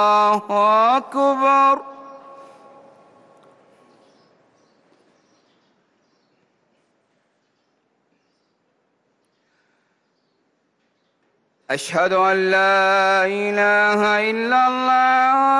الله أكبر. أشهد أن لا إله إلا الله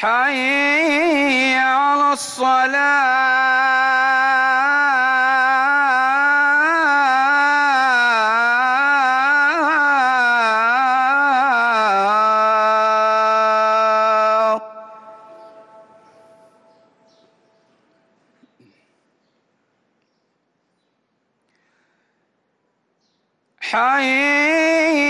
حي على الصلاة. حي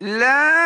لا